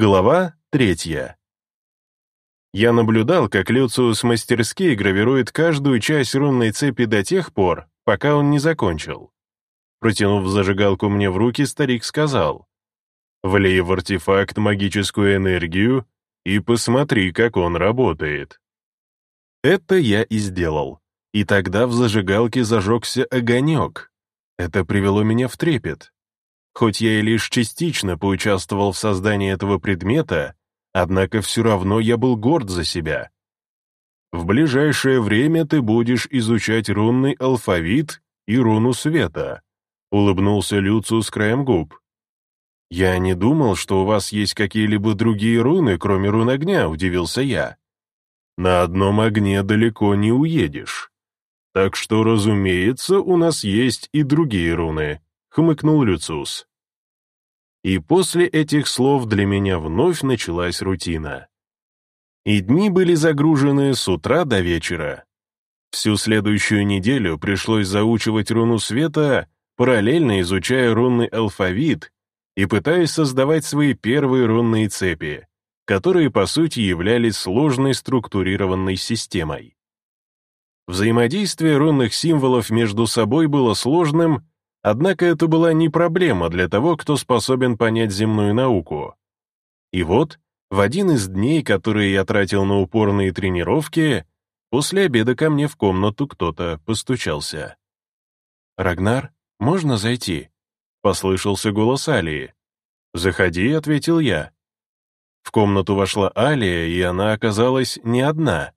Глава третья. Я наблюдал, как Люциус мастерски гравирует каждую часть рунной цепи до тех пор, пока он не закончил. Протянув зажигалку мне в руки, старик сказал, «Влей в артефакт магическую энергию и посмотри, как он работает». Это я и сделал, и тогда в зажигалке зажегся огонек. Это привело меня в трепет. Хоть я и лишь частично поучаствовал в создании этого предмета, однако все равно я был горд за себя. В ближайшее время ты будешь изучать рунный алфавит и руну света, улыбнулся Люцу с краем губ. «Я не думал, что у вас есть какие-либо другие руны, кроме рун огня», — удивился я. «На одном огне далеко не уедешь. Так что, разумеется, у нас есть и другие руны», — хмыкнул Люциус. И после этих слов для меня вновь началась рутина. И дни были загружены с утра до вечера. Всю следующую неделю пришлось заучивать руну света, параллельно изучая рунный алфавит и пытаясь создавать свои первые рунные цепи, которые по сути являлись сложной структурированной системой. Взаимодействие рунных символов между собой было сложным Однако это была не проблема для того, кто способен понять земную науку. И вот, в один из дней, которые я тратил на упорные тренировки, после обеда ко мне в комнату кто-то постучался. «Рагнар, можно зайти?» — послышался голос Алии. «Заходи», — ответил я. В комнату вошла Алия, и она оказалась не одна.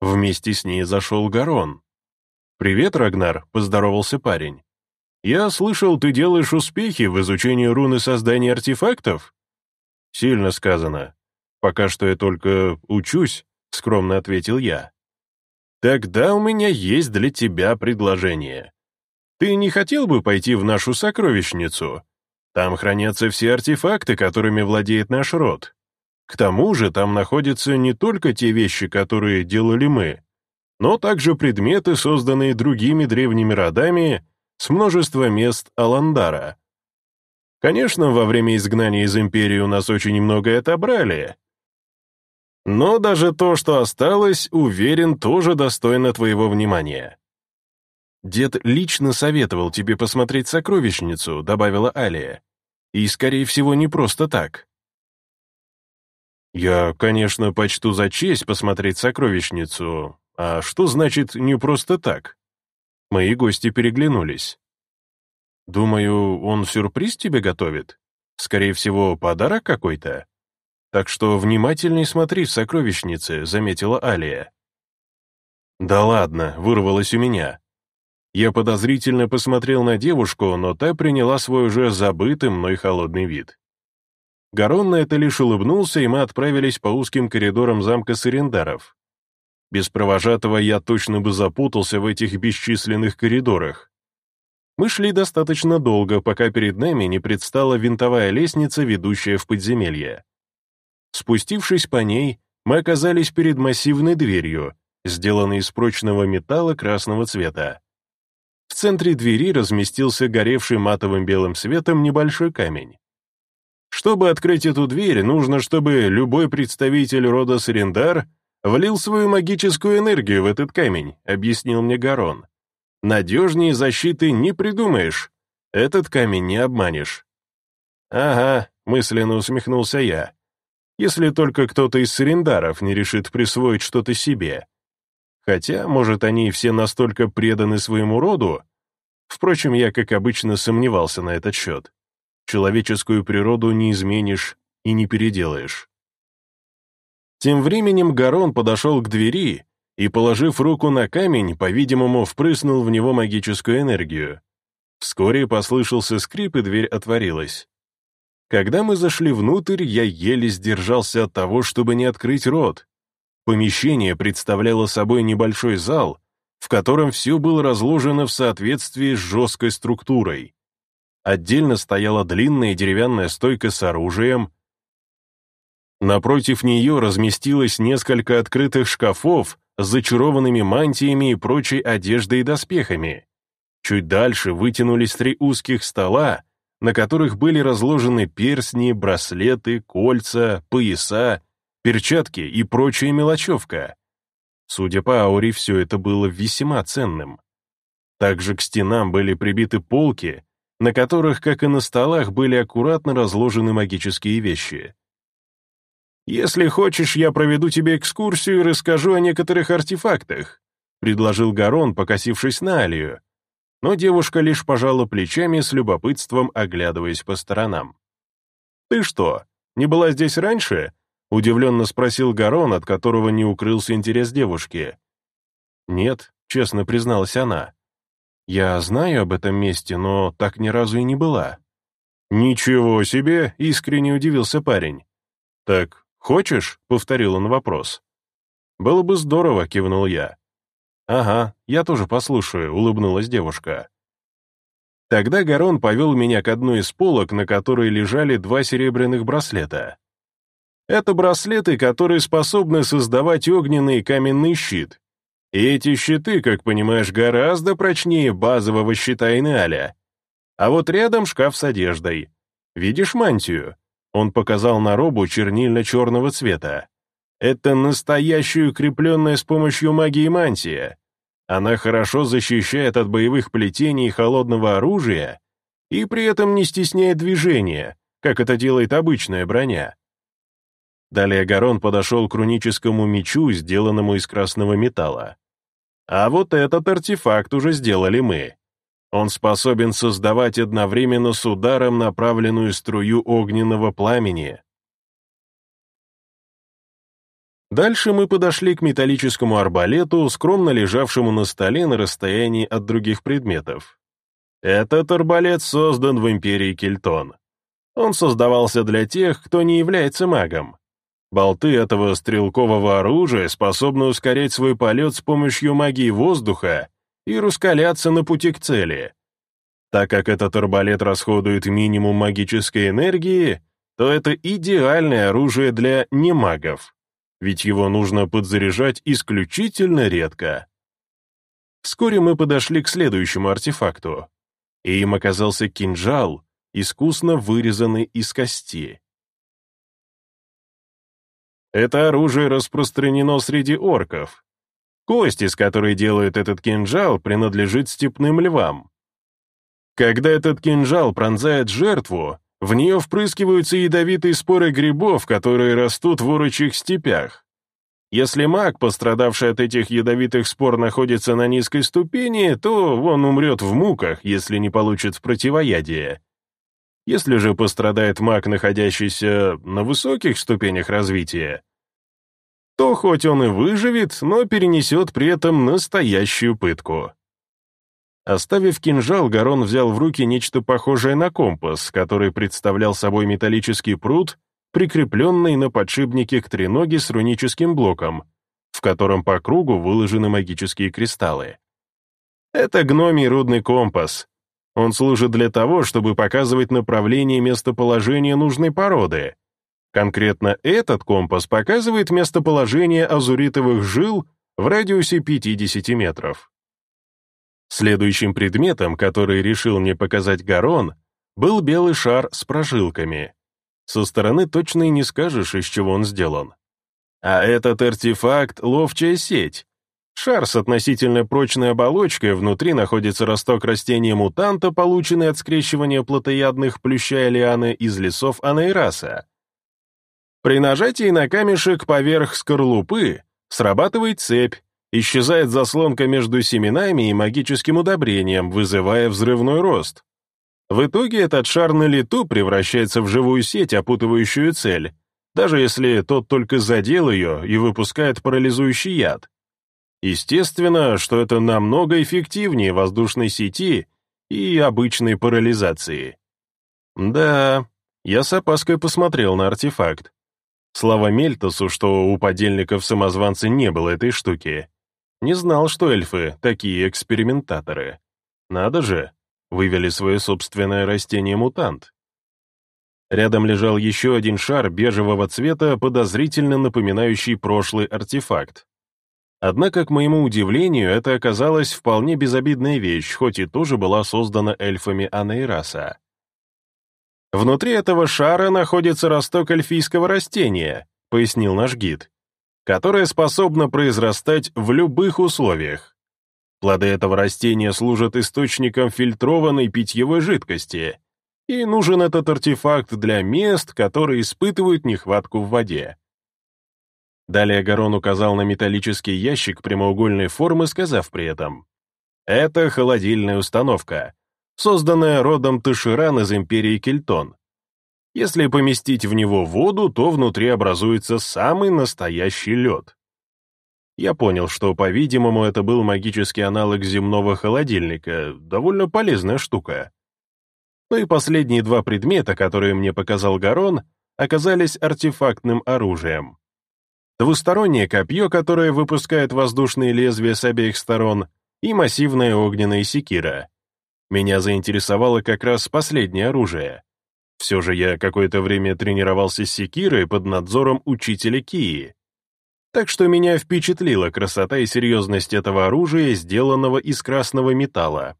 Вместе с ней зашел Гарон. «Привет, Рагнар», — поздоровался парень. «Я слышал, ты делаешь успехи в изучении руны создания артефактов?» «Сильно сказано. Пока что я только учусь», — скромно ответил я. «Тогда у меня есть для тебя предложение. Ты не хотел бы пойти в нашу сокровищницу? Там хранятся все артефакты, которыми владеет наш род. К тому же там находятся не только те вещи, которые делали мы, но также предметы, созданные другими древними родами с множества мест Аландара. Конечно, во время изгнания из Империи у нас очень многое отобрали, но даже то, что осталось, уверен, тоже достойно твоего внимания. «Дед лично советовал тебе посмотреть сокровищницу», — добавила Алия. «И, скорее всего, не просто так». «Я, конечно, почту за честь посмотреть сокровищницу. А что значит «не просто так»?» Мои гости переглянулись. «Думаю, он сюрприз тебе готовит? Скорее всего, подарок какой-то? Так что внимательней смотри в сокровищнице», — заметила Алия. «Да ладно», — вырвалось у меня. Я подозрительно посмотрел на девушку, но та приняла свой уже забытый мной холодный вид. Гарон на это лишь улыбнулся, и мы отправились по узким коридорам замка Сарендаров. Без провожатого я точно бы запутался в этих бесчисленных коридорах. Мы шли достаточно долго, пока перед нами не предстала винтовая лестница, ведущая в подземелье. Спустившись по ней, мы оказались перед массивной дверью, сделанной из прочного металла красного цвета. В центре двери разместился горевший матовым белым светом небольшой камень. Чтобы открыть эту дверь, нужно, чтобы любой представитель рода Сарендар «Влил свою магическую энергию в этот камень», — объяснил мне Гарон. «Надежнее защиты не придумаешь. Этот камень не обманешь». «Ага», — мысленно усмехнулся я. «Если только кто-то из сарендаров не решит присвоить что-то себе. Хотя, может, они все настолько преданы своему роду? Впрочем, я, как обычно, сомневался на этот счет. Человеческую природу не изменишь и не переделаешь». Тем временем Гарон подошел к двери и, положив руку на камень, по-видимому, впрыснул в него магическую энергию. Вскоре послышался скрип, и дверь отворилась. Когда мы зашли внутрь, я еле сдержался от того, чтобы не открыть рот. Помещение представляло собой небольшой зал, в котором все было разложено в соответствии с жесткой структурой. Отдельно стояла длинная деревянная стойка с оружием, Напротив нее разместилось несколько открытых шкафов с зачарованными мантиями и прочей одеждой и доспехами. Чуть дальше вытянулись три узких стола, на которых были разложены перстни, браслеты, кольца, пояса, перчатки и прочая мелочевка. Судя по ауре, все это было весьма ценным. Также к стенам были прибиты полки, на которых, как и на столах, были аккуратно разложены магические вещи. «Если хочешь, я проведу тебе экскурсию и расскажу о некоторых артефактах», предложил Гарон, покосившись на Алию. Но девушка лишь пожала плечами с любопытством, оглядываясь по сторонам. «Ты что, не была здесь раньше?» удивленно спросил Гарон, от которого не укрылся интерес девушки. «Нет», — честно призналась она. «Я знаю об этом месте, но так ни разу и не была». «Ничего себе!» — искренне удивился парень. «Так «Хочешь?» — повторил он вопрос. «Было бы здорово», — кивнул я. «Ага, я тоже послушаю», — улыбнулась девушка. Тогда Гарон повел меня к одной из полок, на которой лежали два серебряных браслета. Это браслеты, которые способны создавать огненный и каменный щит. И эти щиты, как понимаешь, гораздо прочнее базового щита Инеаля. А вот рядом шкаф с одеждой. Видишь мантию? Он показал на робу чернильно-черного цвета. Это настоящая укрепленная с помощью магии мантия. Она хорошо защищает от боевых плетений и холодного оружия и при этом не стесняет движения, как это делает обычная броня. Далее Гарон подошел к руническому мечу, сделанному из красного металла. А вот этот артефакт уже сделали мы. Он способен создавать одновременно с ударом направленную струю огненного пламени. Дальше мы подошли к металлическому арбалету, скромно лежавшему на столе на расстоянии от других предметов. Этот арбалет создан в империи Кельтон. Он создавался для тех, кто не является магом. Болты этого стрелкового оружия способны ускорять свой полет с помощью магии воздуха и раскаляться на пути к цели. Так как этот арбалет расходует минимум магической энергии, то это идеальное оружие для немагов, ведь его нужно подзаряжать исключительно редко. Вскоре мы подошли к следующему артефакту, и им оказался кинжал, искусно вырезанный из кости. Это оружие распространено среди орков, Кость, из которой делают этот кинжал, принадлежит степным львам. Когда этот кинжал пронзает жертву, в нее впрыскиваются ядовитые споры грибов, которые растут в орочих степях. Если маг, пострадавший от этих ядовитых спор, находится на низкой ступени, то он умрет в муках, если не получит противоядие. Если же пострадает маг, находящийся на высоких ступенях развития, то хоть он и выживет, но перенесет при этом настоящую пытку. Оставив кинжал, Гарон взял в руки нечто похожее на компас, который представлял собой металлический пруд, прикрепленный на подшипнике к треноге с руническим блоком, в котором по кругу выложены магические кристаллы. Это гномий рудный компас. Он служит для того, чтобы показывать направление местоположения нужной породы, Конкретно этот компас показывает местоположение азуритовых жил в радиусе 50 метров. Следующим предметом, который решил мне показать Гарон, был белый шар с прожилками. Со стороны точно и не скажешь, из чего он сделан. А этот артефакт — ловчая сеть. Шар с относительно прочной оболочкой, внутри находится росток растения-мутанта, полученный от скрещивания плотоядных плюща и лианы из лесов Анейраса. При нажатии на камешек поверх скорлупы срабатывает цепь, исчезает заслонка между семенами и магическим удобрением, вызывая взрывной рост. В итоге этот шар на лету превращается в живую сеть, опутывающую цель, даже если тот только задел ее и выпускает парализующий яд. Естественно, что это намного эффективнее воздушной сети и обычной парализации. Да, я с опаской посмотрел на артефакт. Слава Мельтосу, что у подельников-самозванца не было этой штуки. Не знал, что эльфы — такие экспериментаторы. Надо же, вывели свое собственное растение-мутант. Рядом лежал еще один шар бежевого цвета, подозрительно напоминающий прошлый артефакт. Однако, к моему удивлению, это оказалась вполне безобидная вещь, хоть и тоже была создана эльфами Анейраса. Внутри этого шара находится росток эльфийского растения, пояснил наш гид, которое способно произрастать в любых условиях. Плоды этого растения служат источником фильтрованной питьевой жидкости, и нужен этот артефакт для мест, которые испытывают нехватку в воде. Далее Гарон указал на металлический ящик прямоугольной формы, сказав при этом, «Это холодильная установка, созданная родом Таширан из империи Кельтон. Если поместить в него воду, то внутри образуется самый настоящий лед. Я понял, что, по-видимому, это был магический аналог земного холодильника, довольно полезная штука. Ну и последние два предмета, которые мне показал Гарон, оказались артефактным оружием. Двустороннее копье, которое выпускает воздушные лезвия с обеих сторон, и массивная огненная секира. Меня заинтересовало как раз последнее оружие. Все же я какое-то время тренировался с секирой под надзором учителя Кии. Так что меня впечатлила красота и серьезность этого оружия, сделанного из красного металла.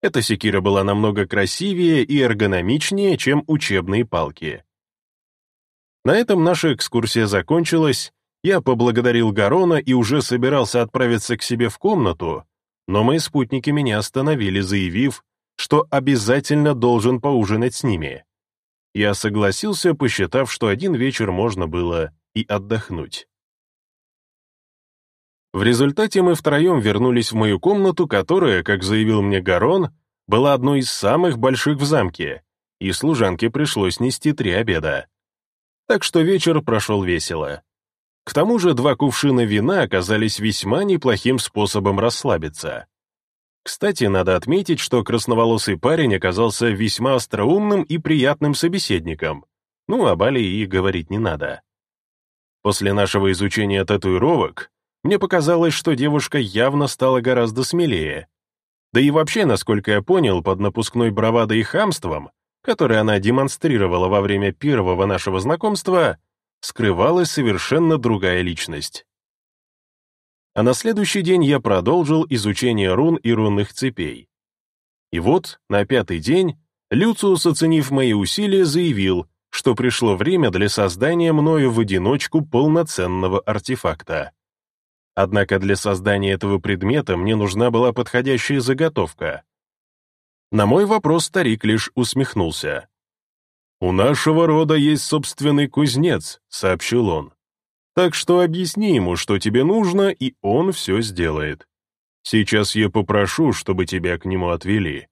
Эта секира была намного красивее и эргономичнее, чем учебные палки. На этом наша экскурсия закончилась, я поблагодарил Гарона и уже собирался отправиться к себе в комнату, но мои спутники меня остановили, заявив, что обязательно должен поужинать с ними. Я согласился, посчитав, что один вечер можно было и отдохнуть. В результате мы втроем вернулись в мою комнату, которая, как заявил мне Гарон, была одной из самых больших в замке, и служанке пришлось нести три обеда. Так что вечер прошел весело. К тому же два кувшина вина оказались весьма неплохим способом расслабиться. Кстати, надо отметить, что красноволосый парень оказался весьма остроумным и приятным собеседником. Ну, о Бали и говорить не надо. После нашего изучения татуировок, мне показалось, что девушка явно стала гораздо смелее. Да и вообще, насколько я понял, под напускной бравадой и хамством, которое она демонстрировала во время первого нашего знакомства, скрывалась совершенно другая личность. А на следующий день я продолжил изучение рун и рунных цепей. И вот, на пятый день, Люциус, оценив мои усилия, заявил, что пришло время для создания мною в одиночку полноценного артефакта. Однако для создания этого предмета мне нужна была подходящая заготовка. На мой вопрос старик лишь усмехнулся. «У нашего рода есть собственный кузнец», — сообщил он. Так что объясни ему, что тебе нужно, и он все сделает. Сейчас я попрошу, чтобы тебя к нему отвели».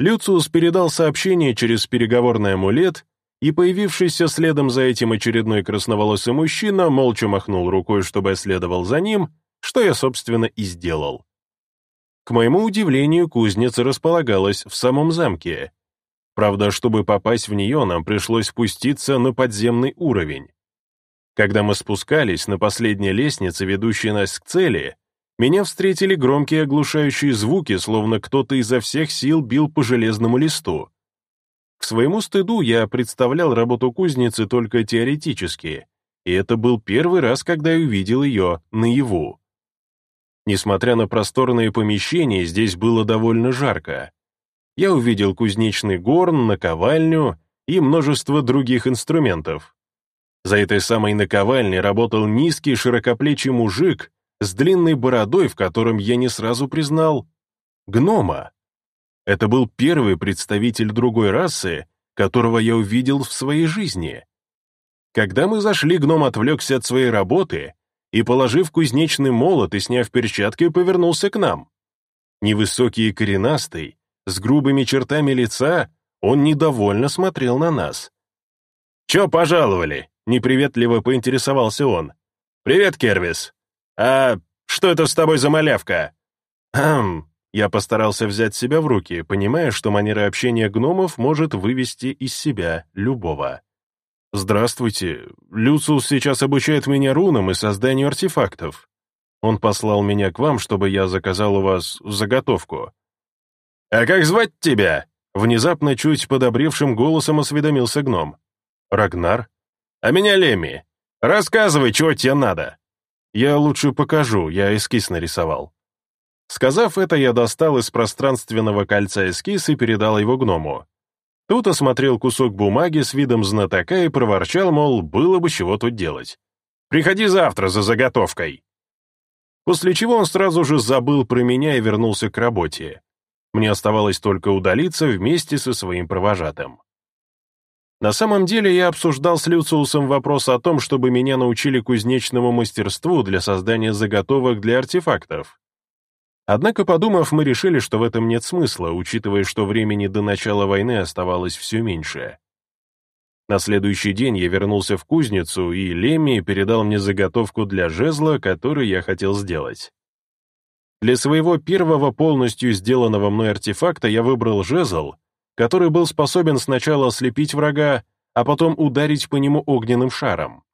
Люциус передал сообщение через переговорный амулет, и появившийся следом за этим очередной красноволосый мужчина молча махнул рукой, чтобы я следовал за ним, что я, собственно, и сделал. К моему удивлению, кузница располагалась в самом замке. Правда, чтобы попасть в нее, нам пришлось спуститься на подземный уровень. Когда мы спускались на последней лестнице, ведущей нас к цели, меня встретили громкие оглушающие звуки, словно кто-то изо всех сил бил по железному листу. К своему стыду я представлял работу кузницы только теоретически, и это был первый раз, когда я увидел ее наяву. Несмотря на просторные помещения, здесь было довольно жарко. Я увидел кузнечный горн, наковальню и множество других инструментов. За этой самой наковальней работал низкий широкоплечий мужик с длинной бородой, в котором я не сразу признал гнома. Это был первый представитель другой расы, которого я увидел в своей жизни. Когда мы зашли, гном отвлекся от своей работы и, положив кузнечный молот и сняв перчатки, повернулся к нам. Невысокий и коренастый, с грубыми чертами лица, он недовольно смотрел на нас. «Чё пожаловали?» Неприветливо поинтересовался он. «Привет, Кервис. А что это с тобой за малявка?» «Хм...» Я постарался взять себя в руки, понимая, что манера общения гномов может вывести из себя любого. «Здравствуйте. Люциус сейчас обучает меня рунам и созданию артефактов. Он послал меня к вам, чтобы я заказал у вас заготовку». «А как звать тебя?» Внезапно чуть подобревшим голосом осведомился гном. «Рагнар», а меня Леми. Рассказывай, чего тебе надо. Я лучше покажу, я эскиз нарисовал. Сказав это, я достал из пространственного кольца эскиз и передал его гному. Тут осмотрел кусок бумаги с видом знатока и проворчал, мол, было бы чего тут делать. «Приходи завтра за заготовкой». После чего он сразу же забыл про меня и вернулся к работе. Мне оставалось только удалиться вместе со своим провожатым. На самом деле я обсуждал с Люциусом вопрос о том, чтобы меня научили кузнечному мастерству для создания заготовок для артефактов. Однако, подумав, мы решили, что в этом нет смысла, учитывая, что времени до начала войны оставалось все меньше. На следующий день я вернулся в кузницу, и Лемми передал мне заготовку для жезла, который я хотел сделать. Для своего первого полностью сделанного мной артефакта я выбрал жезл, который был способен сначала ослепить врага, а потом ударить по нему огненным шаром.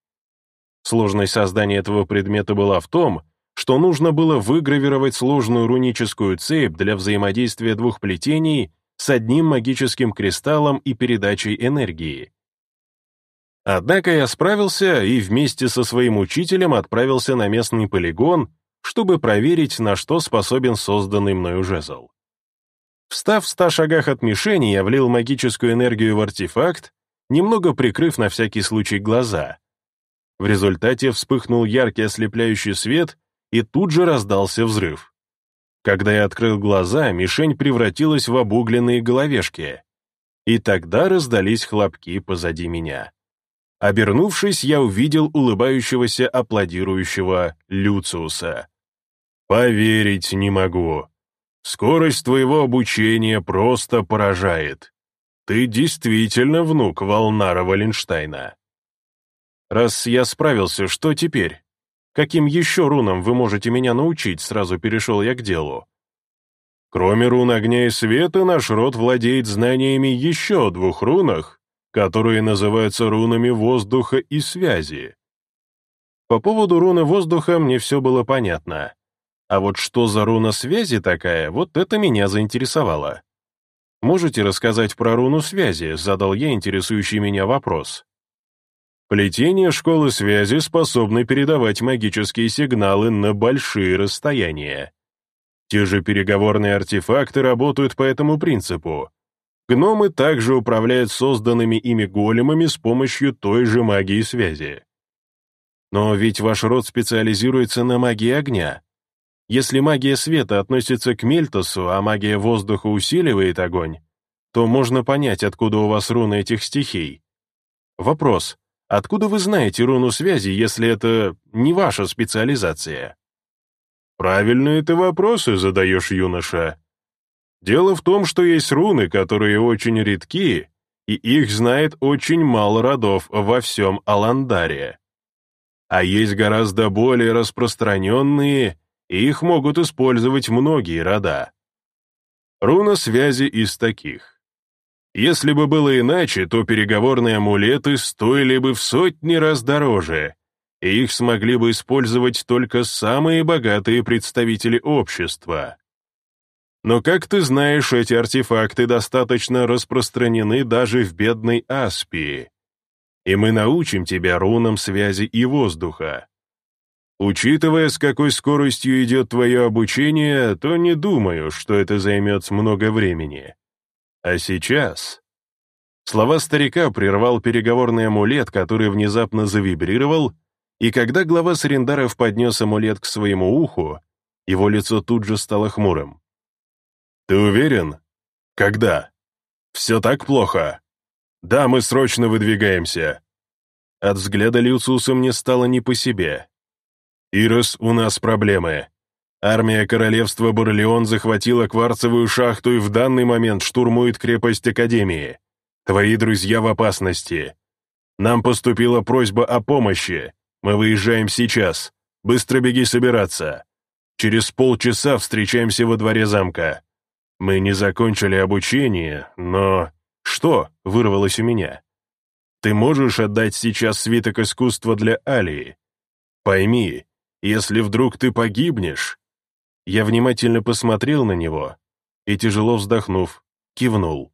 Сложность создания этого предмета была в том, что нужно было выгравировать сложную руническую цепь для взаимодействия двух плетений с одним магическим кристаллом и передачей энергии. Однако я справился и вместе со своим учителем отправился на местный полигон, чтобы проверить, на что способен созданный мною жезл. Встав в ста шагах от мишени, я влил магическую энергию в артефакт, немного прикрыв на всякий случай глаза. В результате вспыхнул яркий ослепляющий свет, и тут же раздался взрыв. Когда я открыл глаза, мишень превратилась в обугленные головешки. И тогда раздались хлопки позади меня. Обернувшись, я увидел улыбающегося, аплодирующего Люциуса. «Поверить не могу», Скорость твоего обучения просто поражает. Ты действительно внук Волнара Валенштейна. Раз я справился, что теперь? Каким еще рунам вы можете меня научить, сразу перешел я к делу. Кроме рун огня и света, наш род владеет знаниями еще двух рунах, которые называются рунами воздуха и связи. По поводу руны воздуха мне все было понятно. А вот что за руна связи такая, вот это меня заинтересовало. «Можете рассказать про руну связи?» — задал я интересующий меня вопрос. Плетение школы связи способны передавать магические сигналы на большие расстояния. Те же переговорные артефакты работают по этому принципу. Гномы также управляют созданными ими големами с помощью той же магии связи. Но ведь ваш род специализируется на магии огня. Если магия света относится к Мельтосу, а магия воздуха усиливает огонь, то можно понять, откуда у вас руны этих стихий. Вопрос, откуда вы знаете руну связи, если это не ваша специализация? Правильные ты вопросы задаешь, юноша. Дело в том, что есть руны, которые очень редки, и их знает очень мало родов во всем Аландаре. А есть гораздо более распространенные и их могут использовать многие рода. Руна связи из таких. Если бы было иначе, то переговорные амулеты стоили бы в сотни раз дороже, и их смогли бы использовать только самые богатые представители общества. Но, как ты знаешь, эти артефакты достаточно распространены даже в бедной Аспии, и мы научим тебя рунам связи и воздуха. Учитывая, с какой скоростью идет твое обучение, то не думаю, что это займет много времени. А сейчас...» Слова старика прервал переговорный амулет, который внезапно завибрировал, и когда глава Сарендаров поднес амулет к своему уху, его лицо тут же стало хмурым. «Ты уверен? Когда? Все так плохо? Да, мы срочно выдвигаемся». От взгляда Люциуса мне стало не по себе. «Ирос, у нас проблемы. Армия королевства Барлеон захватила кварцевую шахту и в данный момент штурмует крепость Академии. Твои друзья в опасности. Нам поступила просьба о помощи. Мы выезжаем сейчас. Быстро беги собираться. Через полчаса встречаемся во дворе замка. Мы не закончили обучение, но... Что?» — вырвалось у меня. «Ты можешь отдать сейчас свиток искусства для Алии? Пойми, если вдруг ты погибнешь...» Я внимательно посмотрел на него и, тяжело вздохнув, кивнул.